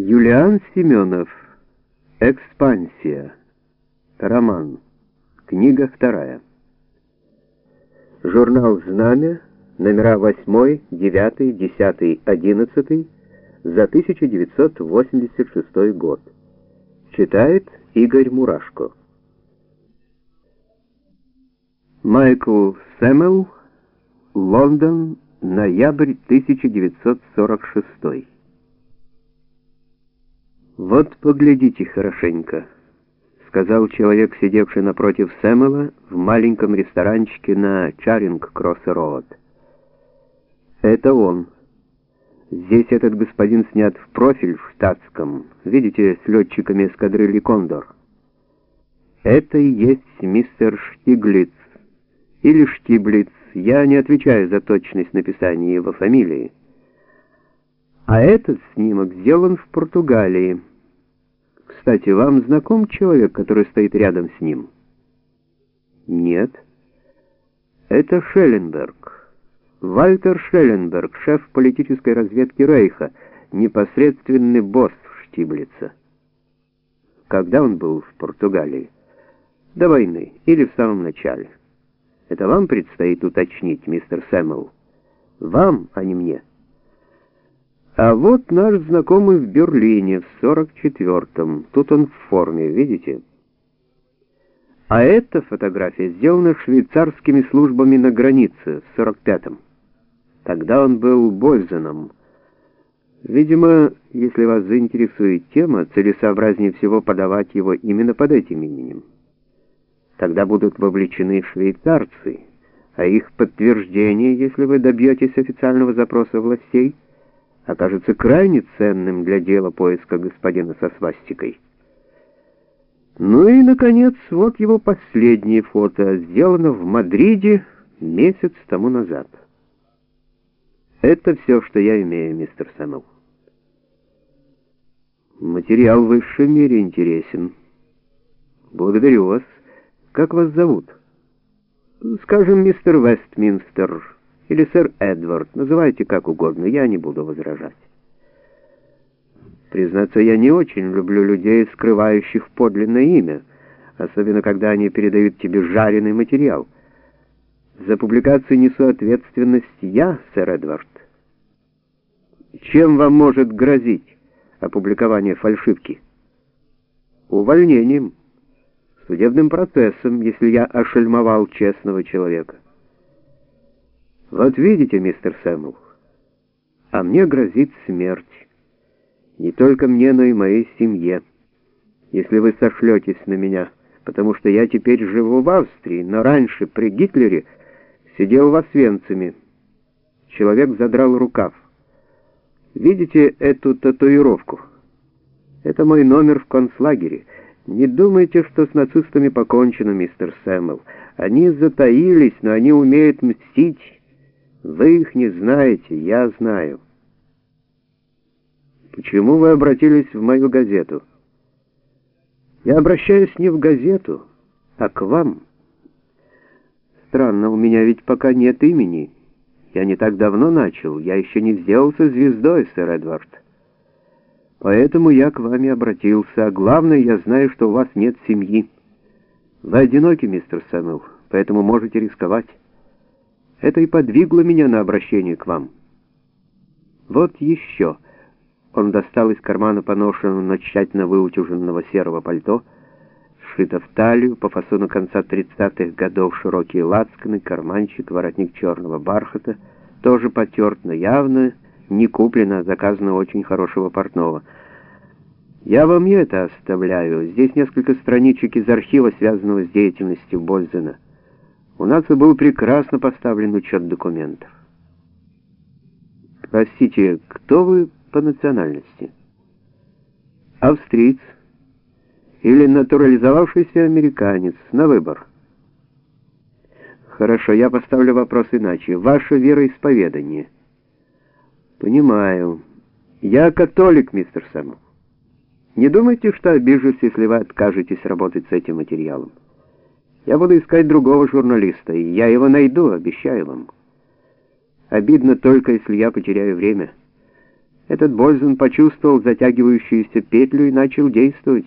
Юлиан Семенов. Экспансия. Роман. Книга вторая. Журнал «Знамя», номера 8, 9, 10, 11 за 1986 год. Читает Игорь Мурашко. Майкл Сэмэл, Лондон, ноябрь 1946 «Вот поглядите хорошенько», — сказал человек, сидевший напротив Сэмела в маленьком ресторанчике на Чаринг-Кросс-Роуд. «Это он. Здесь этот господин снят в профиль в штатском, видите, с летчиками эскадрильи «Кондор». Это и есть мистер Штиглиц, или Штиблиц, я не отвечаю за точность написания его фамилии. А этот снимок сделан в Португалии. Кстати, вам знаком человек, который стоит рядом с ним? Нет. Это Шелленберг. Вальтер Шелленберг, шеф политической разведки Рейха, непосредственный босс Штиблица. Когда он был в Португалии? До войны или в самом начале? Это вам предстоит уточнить, мистер Сэмэл. Вам, а не мне. А вот наш знакомый в Берлине, в 44-м. Тут он в форме, видите? А эта фотография сделана швейцарскими службами на границе, в 45-м. Тогда он был Бользеном. Видимо, если вас заинтересует тема, целесообразнее всего подавать его именно под этим именем. Тогда будут вовлечены швейцарцы, а их подтверждение, если вы добьетесь официального запроса властей, окажется крайне ценным для дела поиска господина со свастикой. Ну и, наконец, вот его последнее фото, сделано в Мадриде месяц тому назад. Это все, что я имею, мистер Сэмэл. Материал в высшем мире интересен. Благодарю вас. Как вас зовут? Скажем, мистер Вестминстер или сэр Эдвард. Называйте как угодно, я не буду возражать. Признаться, я не очень люблю людей, скрывающих подлинное имя, особенно когда они передают тебе жареный материал. За публикацию несу ответственность я, сэр Эдвард. Чем вам может грозить опубликование фальшивки? Увольнением судебным процессом, если я ошельмовал честного человека. Вот видите, мистер Сэмл, а мне грозит смерть. Не только мне, но и моей семье, если вы сошлетесь на меня, потому что я теперь живу в Австрии, но раньше при Гитлере сидел в Освенциме. Человек задрал рукав. Видите эту татуировку? Это мой номер в концлагере — не думайте, что с нацистами покончено, мистер Сэмэл. Они затаились, но они умеют мстить. Вы их не знаете, я знаю. Почему вы обратились в мою газету? Я обращаюсь не в газету, а к вам. Странно, у меня ведь пока нет имени. Я не так давно начал, я еще не сделался звездой, сэр Эдвард. Поэтому я к вам и обратился. А главное, я знаю, что у вас нет семьи. Вы одиноки, мистер Сэмюэл, поэтому можете рисковать. Это и подвигло меня на обращение к вам. Вот еще. Он достал из кармана поношенного, но тщательно выутюженного серого пальто, сшито в талию, по фасону конца 30-х годов широкие лацканы, карманчик, воротник черного бархата, тоже потерт, но явно не куплено, а заказано очень хорошего портного. Я вам и это оставляю. Здесь несколько страничек из архива, связанного с деятельностью Бользена. У нас и был прекрасно поставлен учет документов. Простите, кто вы по национальности? Австриец или натурализовавшийся американец? На выбор. Хорошо, я поставлю вопрос иначе. Ваше вероисповедание — «Понимаю. Я католик, мистер Сэмл. Не думайте, что обижусь, если вы откажетесь работать с этим материалом. Я буду искать другого журналиста, и я его найду, обещаю вам. Обидно только, если я потеряю время. Этот Бользен почувствовал затягивающуюся петлю и начал действовать.